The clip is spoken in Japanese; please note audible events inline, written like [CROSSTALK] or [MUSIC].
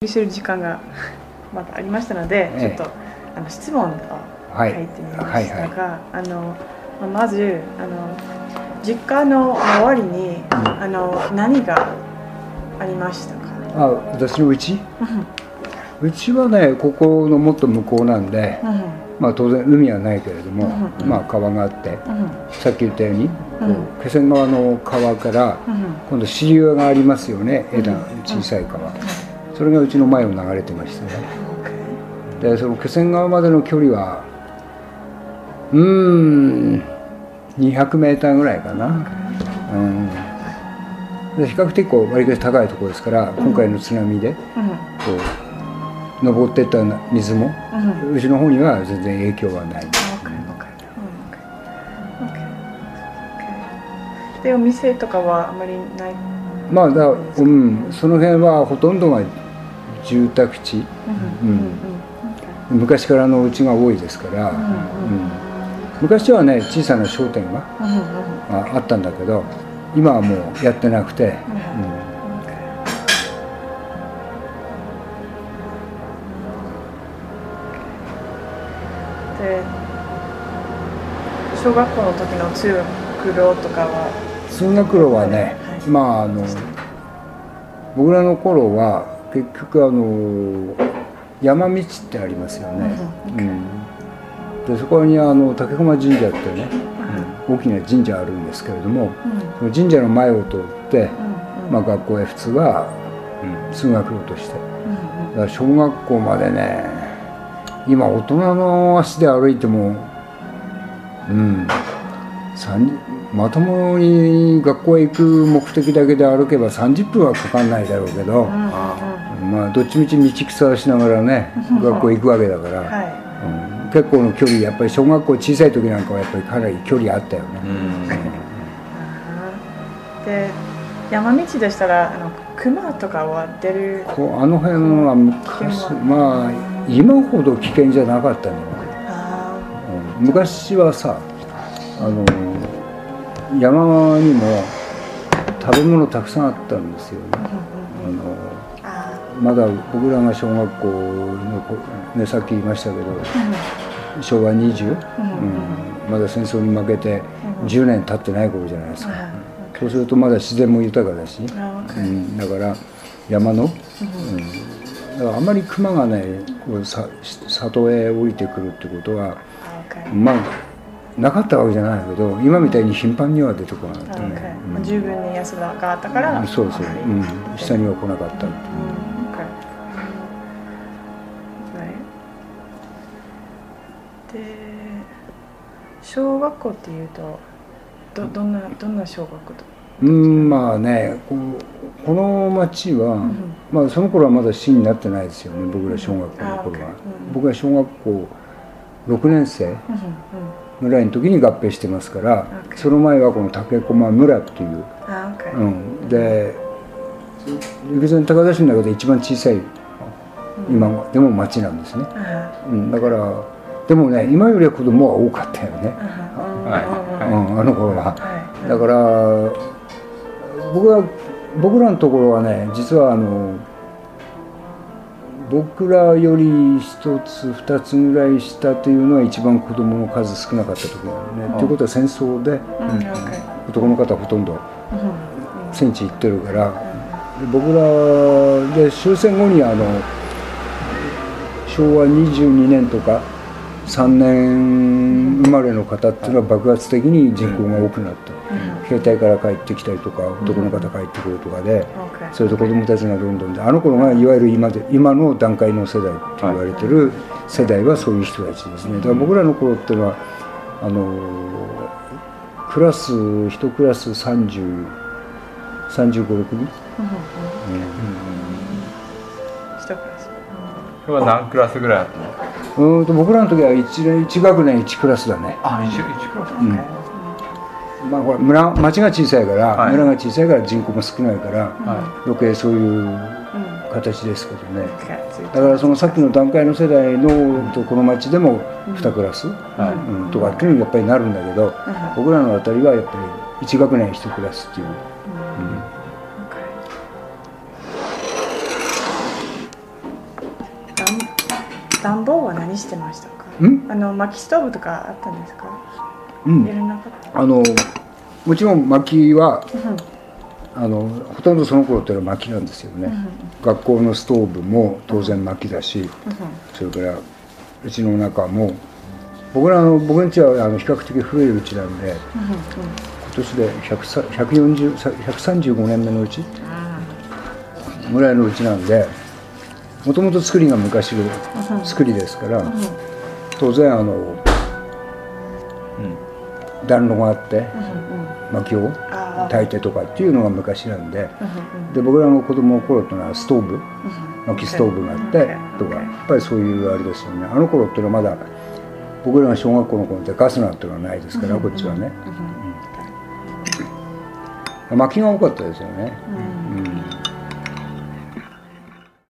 りする時間が [LAUGHS] まだありましたので、ええ。ちょっとあの質問をはい。書いてみまはいしたが、あのまずあの実家の周りに、あの何がありましたか？あ私のうち？うちはねここのもっと向こうなんで、うん。うんまあ、当然海はないけれども、うんうんまあ、川があってうん。さっき言ったように、気仙川の川からうん。今度支流がありますよね枝うん。小さい川、それがうちの前を流れてましたね。[LAUGHS] でその気仙川までの距離はうーん200メーターぐらいかな、うん、で比較的こう割り高いところですから今回の津波でこう登っていった水もうちの方には全然影響はない.でお店とかはあまりない。まあだ、うん、その辺はほとんどが住宅地。昔からのうちが多いですから、昔はね小さな商店がああったんだけど今はもうやってなくて、小学校の時の通学路とかは？通学路はね、はい。まああの僕らの頃は結局あの山道ってありますよね、うん。うん。でそこにあの竹駒神社ってね、うん。大きな神社あるんですけれどもその神社の前を通って、まあ、学校へ普通は、うん通学路として。だから小学校までね今大人の足で歩いてもうん。30まともに学校へ行く目的だけで歩けば30分はかかんないだろうけど、まあどっちみち道草しながらね [LAUGHS] 学校行くわけだから、はうん。結構の距離やっぱり小学校小さい時なんかはやっぱりかなり距離あったよね、いで山道でしたらあの熊とかは出るこうあの辺は昔まあ今ほど危険じゃなかったんじゃないあうん。昔はさあの山にも食べ物たくさんあったんですよね。あのまだ僕らが小学校の子、ね、さっき言いましたけどー昭和20、うん。うん。まだ戦争に負けて10年経ってない頃じゃないですか、あそうするとまだ自然も豊かだし、うん、だから山の、うん、だからあまり熊がねこうさ里へ降りてくるってことはまあなかったわけじゃないけど今みたいに頻繁には出てこなかったね、十分に安があったからそうそう、うん、下には来なかったっていうで小学校っていうとどどんなどんな小学校とうんまあねこうこの町は、んまあその頃はまだ市になってないですよね僕ら小学校の頃は、うん僕が小学校6年生うんうん。ぐらいの時に合併してますから、OK その前はこの竹駒村っていう、うん、で陸前高田市の中で一番小さい今はでも町なんですね、あうん、だからでもね今よりは子供は多かったよね、ーは。い。うんうんうん。うん、あの頃は。はい。だから僕は僕らのところはね実はあの僕らより一つ二つぐらい下というのは一番子供の数少なかった時なのね。ということは戦争でうん男の方はほとんどうん戦地行ってるから。で僕らで終戦後にあの昭和22年とか3年生まれの方っていうのは爆発的に人口が多くなった。兵隊から帰ってきたりとか男の方帰ってくるとかで、それと子供たちがどんどんであの頃がいわゆる今で今の段階の世代って言われてる世代はそういう人たちですね。だから僕らの頃っていうのはあのクラス1クラス30 35、6人、一クラス。それは何クラスぐらいあったの？うん、うんと僕らの時は 1, 一学年1クラスだね、あ一一クラスうん。まあ、ほら村町が小さいから、はい。村が小さいから人口も少ないから、は余計そういううん形ですけどね、だからそのさっきの段階の世代のとこの町でも2クラス、はい。うんとかっていうのにやっぱりなるんだけど僕らのあたりはやっぱり1学年1クラスっていう、してましたか？ん？あの薪ストーブとかあったんですか？うん。あのもちろん薪はうん。あのほとんどその頃っていうのは薪なんですよね、うん学校のストーブも当然薪だしうんそれからうちの中も僕らの僕ん家はあの比較的古いうちなんでうんうん今年で100さ140さ135年目のうちあぐらいのうちなんでもともと作りが昔作りですから当然あの暖炉があってうんうん。薪をあー。焚いてとかっていうのが昔なんでうんうんで僕らの子供の頃っていうのはストーブうん。薪ストーブがあってとかやっぱりそういうあれですよね。あの頃っていうのはまだ僕らが小学校の頃ってガスなんていうのはないですからこっちはね。うん。うん。薪が多かったですよね。うん